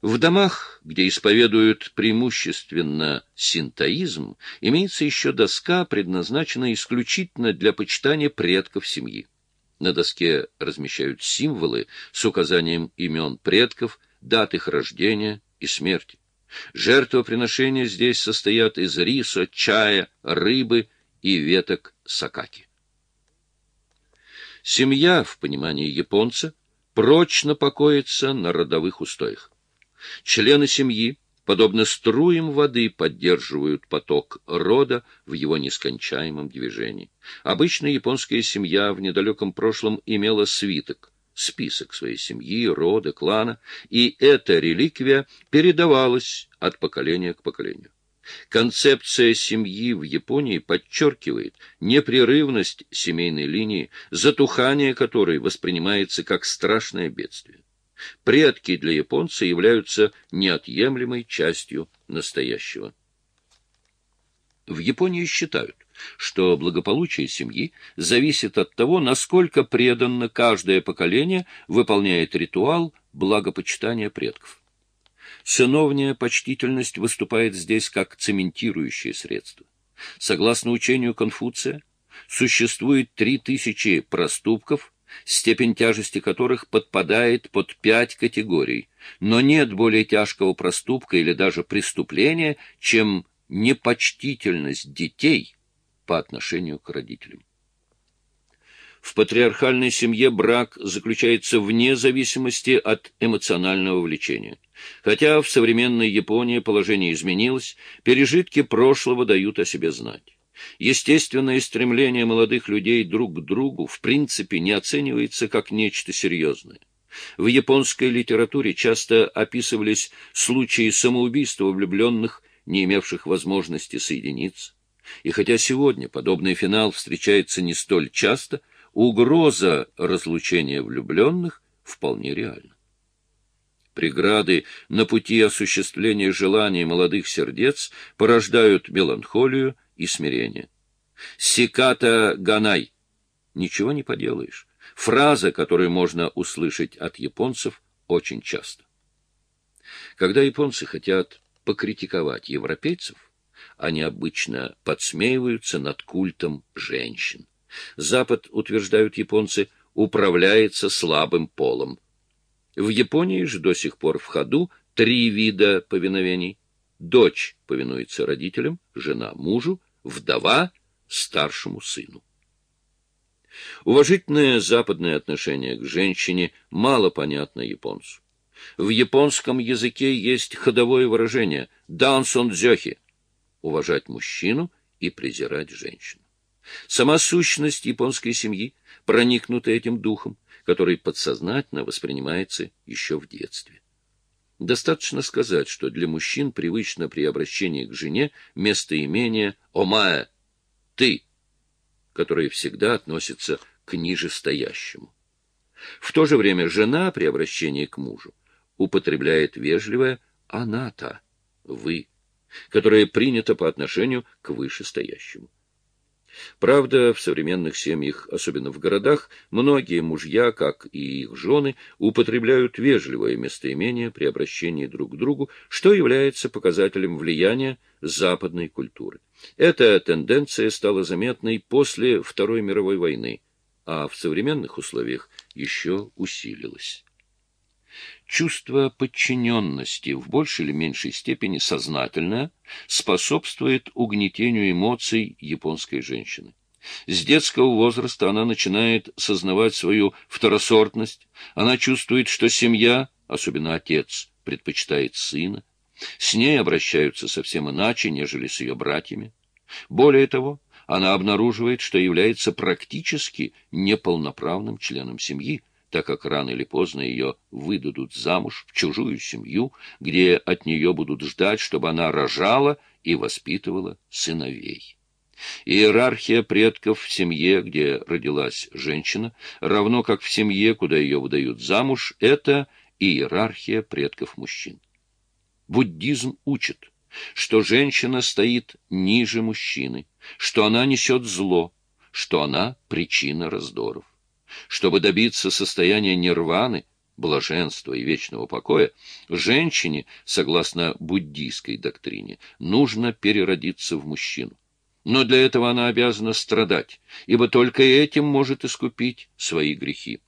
В домах, где исповедуют преимущественно синтоизм, имеется еще доска, предназначенная исключительно для почитания предков семьи. На доске размещают символы с указанием имен предков, дат их рождения и смерти. Жертвоприношения здесь состоят из риса, чая, рыбы и веток сакаки. Семья, в понимании японца, прочно покоится на родовых устоях. Члены семьи, подобно струям воды, поддерживают поток рода в его нескончаемом движении. Обычно японская семья в недалеком прошлом имела свиток, список своей семьи, рода, клана, и эта реликвия передавалась от поколения к поколению. Концепция семьи в Японии подчеркивает непрерывность семейной линии, затухание которой воспринимается как страшное бедствие. Предки для японца являются неотъемлемой частью настоящего. В Японии считают, что благополучие семьи зависит от того, насколько преданно каждое поколение выполняет ритуал благопочитания предков. Сыновняя почтительность выступает здесь как цементирующее средство. Согласно учению Конфуция, существует три тысячи проступков, степень тяжести которых подпадает под пять категорий, но нет более тяжкого проступка или даже преступления, чем непочтительность детей по отношению к родителям. В патриархальной семье брак заключается вне зависимости от эмоционального влечения. Хотя в современной Японии положение изменилось, пережитки прошлого дают о себе знать. Естественное стремление молодых людей друг к другу в принципе не оценивается как нечто серьезное. В японской литературе часто описывались случаи самоубийства влюбленных, не имевших возможности соединиться. И хотя сегодня подобный финал встречается не столь часто, угроза разлучения влюбленных вполне реальна. Преграды на пути осуществления желаний молодых сердец порождают меланхолию и смирение. «Сиката ганай» — ничего не поделаешь. Фраза, которую можно услышать от японцев очень часто. Когда японцы хотят покритиковать европейцев, они обычно подсмеиваются над культом женщин. Запад, утверждают японцы, управляется слабым полом. В Японии же до сих пор в ходу три вида повиновений. Дочь повинуется родителям, жена мужу, вдова старшему сыну. Уважительное западное отношение к женщине мало понятно японцу. В японском языке есть ходовое выражение «дансон дзёхи» — уважать мужчину и презирать женщину. Сама сущность японской семьи проникнута этим духом, который подсознательно воспринимается еще в детстве. Достаточно сказать, что для мужчин привычно при обращении к жене местоимение «омая» — «ты», которое всегда относится к нижестоящему. В то же время жена при обращении к мужу употребляет вежливое «аната» — «вы», которое принято по отношению к вышестоящему. Правда, в современных семьях, особенно в городах, многие мужья, как и их жены, употребляют вежливое местоимение при обращении друг к другу, что является показателем влияния западной культуры. Эта тенденция стала заметной после Второй мировой войны, а в современных условиях еще усилилась. Чувство подчиненности в большей или меньшей степени сознательное способствует угнетению эмоций японской женщины. С детского возраста она начинает сознавать свою второсортность, она чувствует, что семья, особенно отец, предпочитает сына, с ней обращаются совсем иначе, нежели с ее братьями. Более того, она обнаруживает, что является практически неполноправным членом семьи, так как рано или поздно ее выдадут замуж в чужую семью, где от нее будут ждать, чтобы она рожала и воспитывала сыновей. Иерархия предков в семье, где родилась женщина, равно как в семье, куда ее выдают замуж, это иерархия предков мужчин. Буддизм учит, что женщина стоит ниже мужчины, что она несет зло, что она причина раздоров. Чтобы добиться состояния нирваны, блаженства и вечного покоя, женщине, согласно буддийской доктрине, нужно переродиться в мужчину. Но для этого она обязана страдать, ибо только этим может искупить свои грехи.